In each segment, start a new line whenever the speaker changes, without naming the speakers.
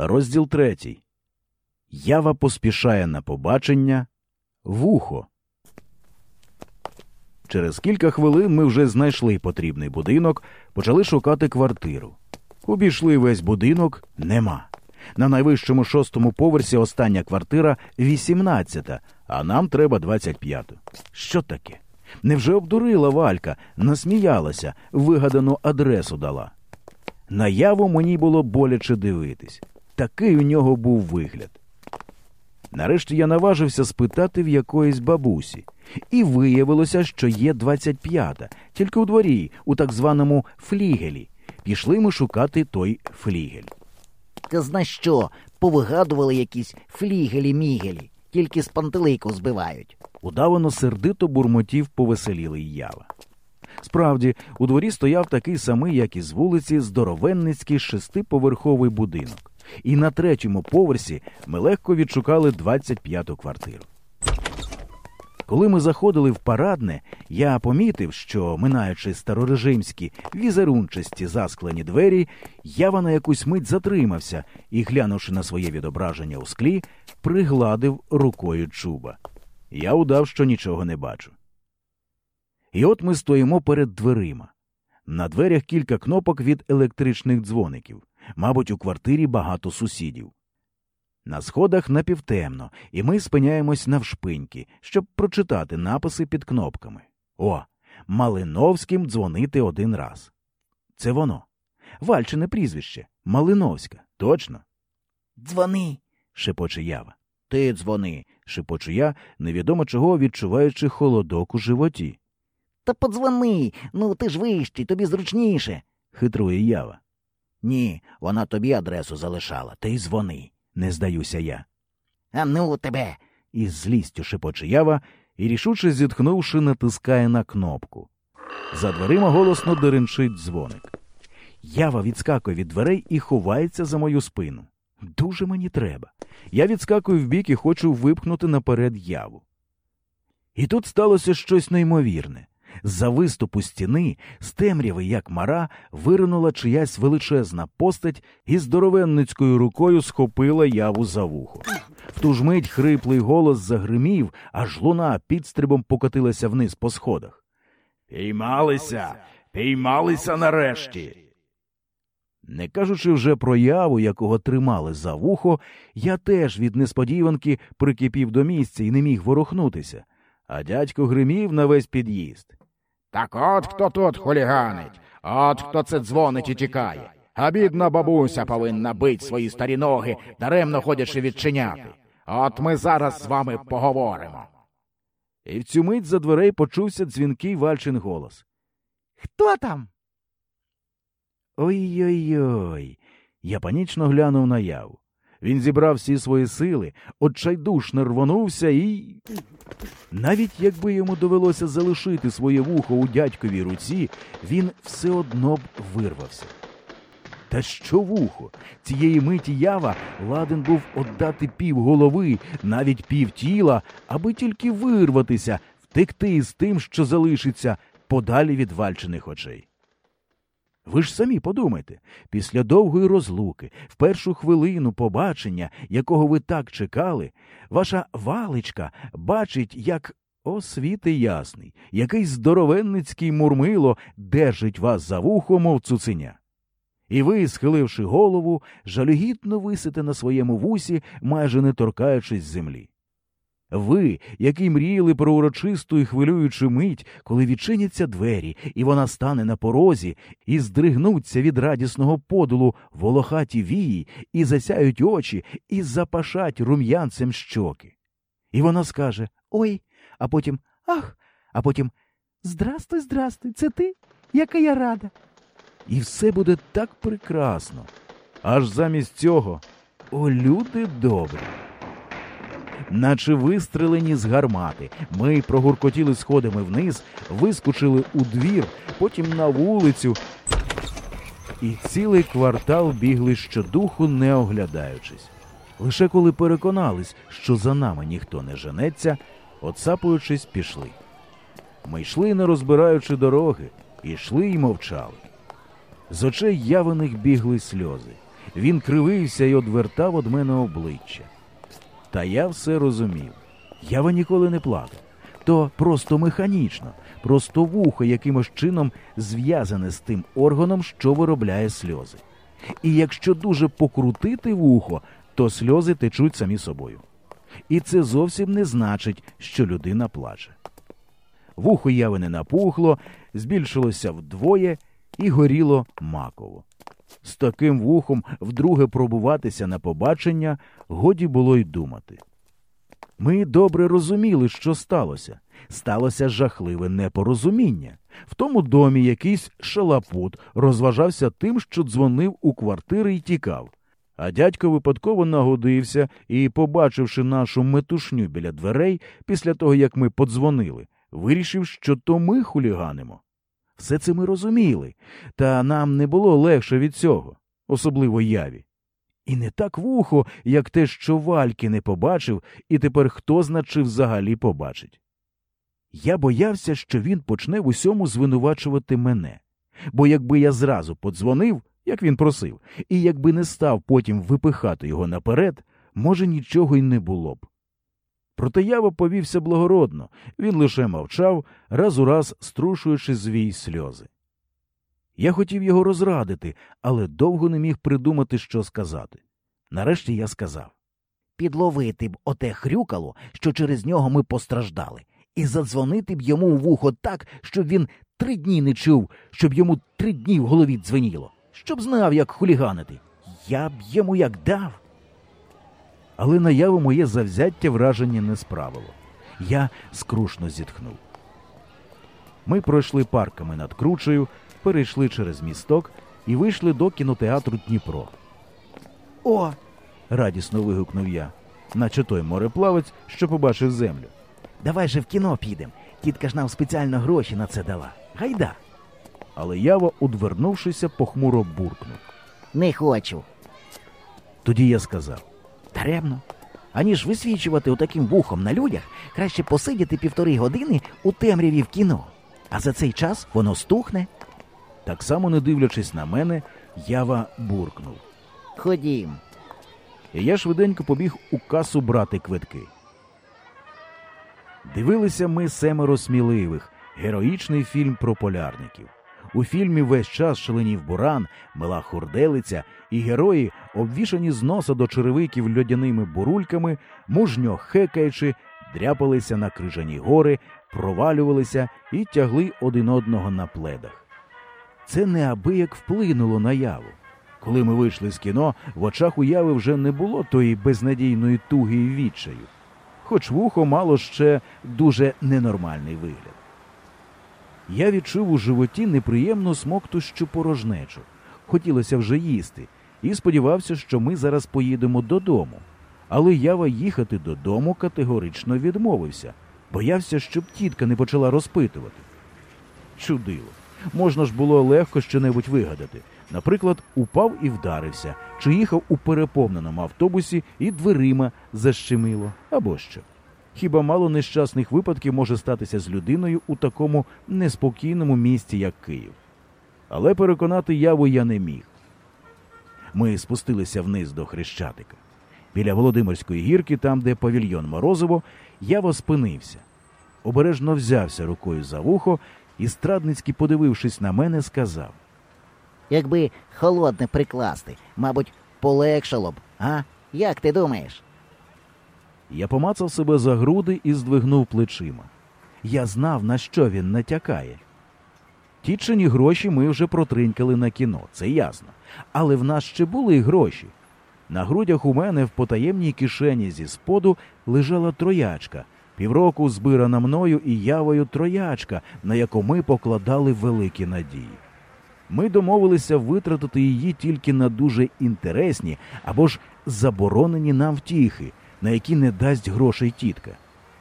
Розділ третій. Ява поспішає на побачення. Вухо. Через кілька хвилин ми вже знайшли потрібний будинок, почали шукати квартиру. Обійшли весь будинок нема. На найвищому шостому поверсі остання квартира 18, а нам треба 25. Що таке? Невже обдурила Валька, насміялася, вигадану адресу дала? Наяву мені було боляче дивитись. Такий у нього був вигляд. Нарешті я наважився спитати в якоїсь бабусі, і виявилося, що є 25-та, тільки у дворі, у так званому флігелі. Пішли ми шукати той флігель.
Ти зна що, повигадували якісь флігелі-мігелі, тільки з пантелику збивають.
Удавано сердито бурмотів повеселілий ява. Справді, у дворі стояв такий самий, як і з вулиці, здоровенницький шестиповерховий будинок. І на третьому поверсі ми легко відшукали 25-ту квартиру. Коли ми заходили в парадне, я помітив, що, минаючи старорежимські візерунчасті засклені двері, ява на якусь мить затримався і, глянувши на своє відображення у склі, пригладив рукою чуба. Я удав, що нічого не бачу. І от ми стоїмо перед дверима. На дверях кілька кнопок від електричних дзвоників. Мабуть, у квартирі багато сусідів. На сходах напівтемно, і ми спиняємось навшпиньки, щоб прочитати написи під кнопками. О, Малиновським дзвонити один раз. Це воно. Вальчине прізвище. Малиновська. Точно?
Дзвони.
шепоче ява.
Ти дзвони.
Шепочу я, невідомо чого відчуваючи холодок у животі.
Та подзвони. Ну ти ж вищий, тобі зручніше.
Хитрує ява.
Ні, вона тобі адресу залишала. Ти дзвони.
Не здаюся я.
А ну тебе.
Із злістю шепоче ява і, рішуче зітхнувши, натискає на кнопку. За дверима голосно деренчить дзвоник. Ява відскакує від дверей і ховається за мою спину. Дуже мені треба. Я відскакую вбік і хочу випхнути наперед яву. І тут сталося щось неймовірне. З-за виступу стіни, з темряви, як мара, виринула чиясь величезна постать і здоровенницькою рукою схопила яву за вухо. В ту ж мить хриплий голос загримів, аж луна підстрибом покотилася вниз по сходах. Піймалися, піймалися нарешті. Не кажучи вже про яву, якого тримали за вухо, я теж від несподіванки прикипів до місця і не міг ворухнутися, а дядько гримів на весь під'їзд.
Так от хто тут хуліганить, от хто це дзвонить і тікає. А бідна бабуся повинна бить свої старі ноги, даремно ходячи відчиняти. От ми зараз з вами поговоримо.
І в цю мить за дверей почувся дзвінкий Вальчин голос.
Хто там?
Ой-ой-ой. Я панічно глянув на яву. Він зібрав всі свої сили, отчайдушно рвонувся і. Навіть якби йому довелося залишити своє вухо у дядьковій руці, він все одно б вирвався. Та що вухо? Цієї миті ява ладен був отдати пів голови, навіть пів тіла, аби тільки вирватися, втекти з тим, що залишиться подалі від вальчених очей. Ви ж самі подумайте, після довгої розлуки, в першу хвилину побачення, якого ви так чекали, ваша валичка бачить, як о світи ясний, який здоровенницький мурмило держить вас за вухо, мов цуценя. І ви, схиливши голову, жалюгідно висите на своєму вусі, майже не торкаючись землі. Ви, які мріяли про урочисту і хвилюючу мить, коли відчиняться двері, і вона стане на порозі, і здригнуться від радісного подолу волохаті вії, і засяють очі, і запашать рум'янцем щоки. І вона скаже Ой, а потім Ах, а потім Здрастуй, здрастуй, це ти? Яка я рада. І все буде так прекрасно. Аж замість цього, о, люди добрі наче вистрелені з гармати. Ми прогуркотіли сходами вниз, вискочили у двір, потім на вулицю. І цілий квартал бігли щодуху, не оглядаючись. Лише коли переконались, що за нами ніхто не женеться, оцапуючись, пішли. Ми йшли, не розбираючи дороги, йшли й мовчали. З очей явених бігли сльози. Він кривився і одвертав од мене обличчя. Та я все розумів. Ява ніколи не плакав. То просто механічно, просто вухо якимось чином зв'язане з тим органом, що виробляє сльози. І якщо дуже покрутити вухо, то сльози течуть самі собою. І це зовсім не значить, що людина плаче. Вухо яви не напухло, збільшилося вдвоє і горіло маково. З таким вухом вдруге пробуватися на побачення годі було й думати. Ми добре розуміли, що сталося. Сталося жахливе непорозуміння. В тому домі якийсь шалапут розважався тим, що дзвонив у квартири і тікав. А дядько випадково нагодився і, побачивши нашу метушню біля дверей, після того як ми подзвонили, вирішив, що то ми хуліганимо. Все це ми розуміли, та нам не було легше від цього, особливо яві. І не так вухо, як те, що вальки не побачив, і тепер хто значи взагалі побачить. Я боявся, що він почне в усьому звинувачувати мене, бо якби я зразу подзвонив, як він просив, і якби не став потім випихати його наперед, може, нічого й не було б. Проте ява повівся благородно, він лише мовчав, раз у раз струшуючи звій сльози. Я хотів його розрадити, але довго не міг придумати, що сказати. Нарешті я сказав
Підловити б оте хрюкало, що через нього ми постраждали, і задзвонити б йому в вухо так, щоб він три дні не чув, щоб йому три дні в голові дзвеніло, щоб знав, як хуліганити. Я б йому як дав.
Але наяву моє завзяття враження не справило. Я скрушно зітхнув. Ми пройшли парками над кручею, перейшли через місток і вийшли до кінотеатру Дніпро.
О,
Радісно вигукнув я, наче той мореплавець, що побачив землю.
давай же в кіно підемо. Тітка ж нам спеціально гроші на це дала. Гайда.
Але ява, одвернувшися, похмуро буркнув.
Не хочу.
Тоді я сказав.
Даремно. Аніж висвічувати отаким вухом на людях, краще посидіти півтори години у темряві в кіно. А за цей час воно стухне.
Так само не дивлячись на мене, ява буркнув.
Ходім.
І я швиденько побіг у касу брати квитки. Дивилися ми семеро сміливих, героїчний фільм про полярників. У фільмі весь час шаленів буран, мила хурделиця, і герої, обвішані з носа до черевиків льодяними бурульками, мужньо хекаючи, дряпалися на крижані гори, провалювалися і тягли один одного на пледах. Це неабияк вплинуло на яву. Коли ми вийшли з кіно, в очах уяви вже не було тої безнадійної туги і відчаю, хоч вухо мало ще дуже ненормальний вигляд. Я відчув у животі неприємну смоктущу порожнечу. Хотілося вже їсти, і сподівався, що ми зараз поїдемо додому. Але ява їхати додому категорично відмовився, боявся, щоб тітка не почала розпитувати. Чудило. Можна ж було легко щонебудь вигадати. Наприклад, упав і вдарився, чи їхав у переповненому автобусі і дверима защемило, або що. Хіба мало нещасних випадків може статися з людиною у такому неспокійному місті, як Київ. Але переконати яву я не міг. Ми спустилися вниз до Хрещатика. Біля Володимирської гірки, там, де павільйон Морозово, яво спинився. Обережно взявся рукою за вухо і, страдницьки подивившись на мене, сказав
Якби холодне прикласти, мабуть, полегшало б, а? Як ти думаєш?
Я помацав себе за груди і здвигнув плечима. Я знав, на що він натякає. Тітчині гроші ми вже протринькали на кіно, це ясно. Але в нас ще були гроші. На грудях у мене в потаємній кишені зі споду лежала троячка, півроку збирана мною і явою троячка, на яку ми покладали великі надії. Ми домовилися витратити її тільки на дуже інтересні або ж заборонені нам втіхи, на які не дасть грошей тітка.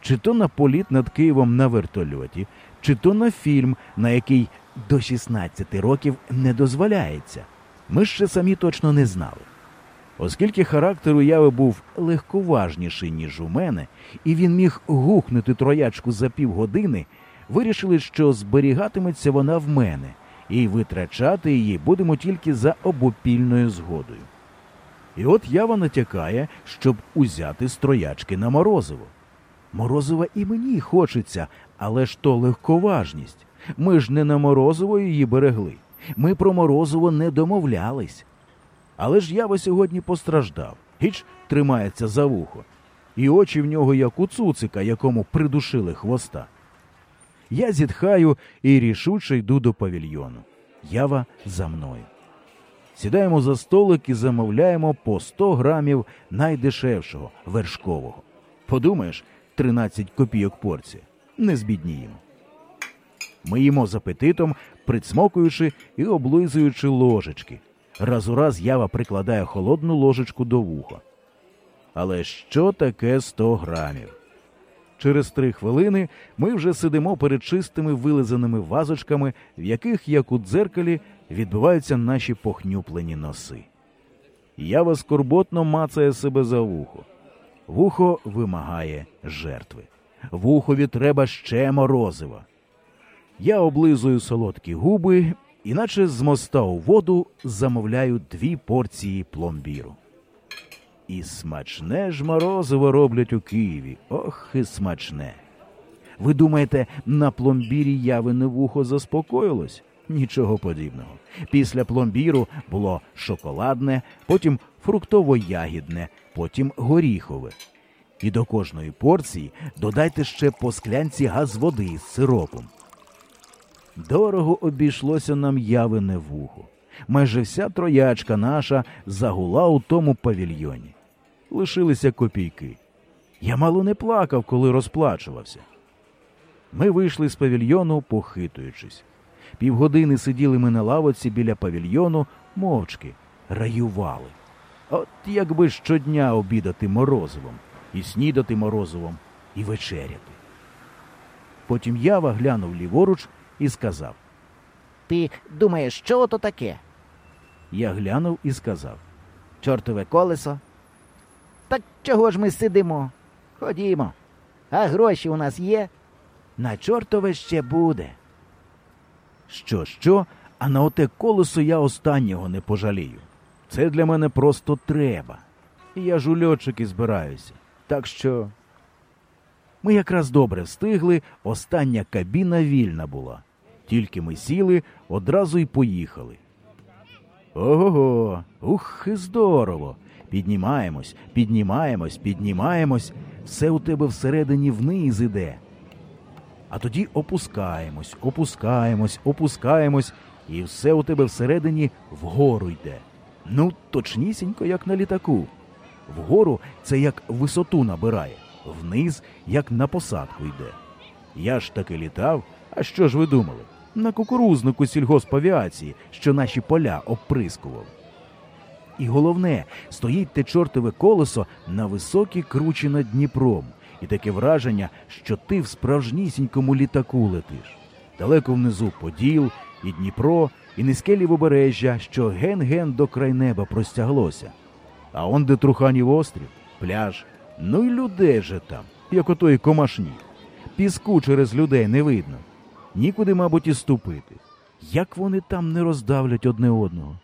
Чи то на політ над Києвом на вертольоті, чи то на фільм, на який до 16 років не дозволяється. Ми ще самі точно не знали. Оскільки характер уяви був легковажніший, ніж у мене, і він міг гухнути троячку за півгодини, вирішили, що зберігатиметься вона в мене, і витрачати її будемо тільки за обопільною згодою. І от ява натякає, щоб узяти строячки на морозиво. Морозива і мені хочеться, але ж то легковажність. Ми ж не на морозиво її берегли. Ми про морозиво не домовлялись. Але ж ява сьогодні постраждав, гіч тримається за вухо, і очі в нього, як у цуцика, якому придушили хвоста. Я зітхаю і рішуче йду до павільйону. Ява за мною. Сідаємо за столик і замовляємо по 100 грамів найдешевшого вершкового. Подумаєш, 13 копійок порція. Не збідніємо. Ми їмо з апетитом, прицмокуючи і облизуючи ложечки. Раз у раз ява прикладає холодну ложечку до вуха. Але що таке 100 грамів? Через три хвилини ми вже сидимо перед чистими вилизаними вазочками, в яких, як у дзеркалі, відбиваються наші похнюплені носи. Ява скорботно мацає себе за вухо. Вухо вимагає жертви. Вухові треба ще морозива. Я облизую солодкі губи, іначе з моста у воду замовляю дві порції пломбіру. І смачне ж морозиво роблять у Києві. Ох, і смачне. Ви думаєте, на пломбірі явине вухо заспокоїлось? Нічого подібного. Після пломбіру було шоколадне, потім фруктово-ягідне, потім горіхове. І до кожної порції додайте ще по склянці газ води з сиропом. Дорого обійшлося нам явине вухо. Майже вся троячка наша загула у тому павільйоні. Лишилися копійки. Я мало не плакав, коли розплачувався. Ми вийшли з павільйону, похитуючись. Півгодини сиділи ми на лавоці біля павільйону, мовчки, раювали. От якби щодня обідати морозивом, і снідати морозивом, і вечеряти. Потім ява глянув ліворуч і сказав.
Ти думаєш, що то таке?
Я глянув і сказав.
Чортове колесо. Так чого ж ми сидимо? Ходімо. А гроші у нас є? На чортове ще буде.
Що, що, а на оте колесо я останнього не пожалію. Це для мене просто треба. І я ж у льотчики збираюся. Так що. Ми якраз добре встигли, остання кабіна вільна була. Тільки ми сіли, одразу й поїхали. Ого, ух, і здорово. Піднімаємось, піднімаємось, піднімаємось, все у тебе всередині вниз іде. А тоді опускаємось, опускаємось, опускаємось, і все у тебе всередині вгору йде. Ну, точнісінько, як на літаку. Вгору це як висоту набирає, вниз як на посадку йде. Я ж таки літав, а що ж ви думали? На кукурузнику сільгоспавіації, що наші поля обприскував. І головне, стоїть те чортове колесо на високій кручі над Дніпром, і таке враження, що ти в справжнісінькому літаку летиш. Далеко внизу Поділ, і Дніпро, і низьке лівобережжя, що ген-ген до край неба простяглося. А он де Труханів острів, пляж. Ну й людей же там, як отої комашні. Піску через людей не видно. Нікуди, мабуть, і ступити. Як вони там не роздавлять одне одного?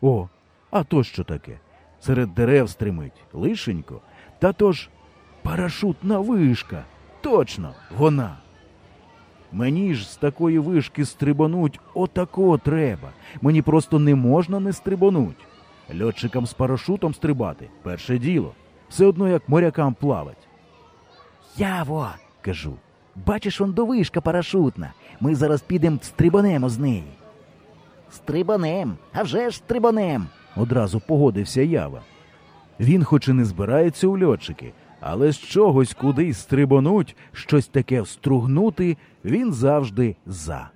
О, а то що таке? Серед дерев стримить, лишенько. Та то ж парашутна вишка. Точно, вона. Мені ж з такої вишки стрибануть отако треба. Мені просто не можна не стрибануть. Льотчикам з парашутом стрибати перше діло. Все одно як морякам плавать.
Яво, кажу. Бачиш, он довишка парашутна. Ми зараз підемо стрибанемо з неї. Стрибанем, а вже ж стрибанем.
Одразу погодився Ява. Він хоч і не збирається у льотчики, але з чогось кудись стрибонуть, щось таке встругнути, він завжди за.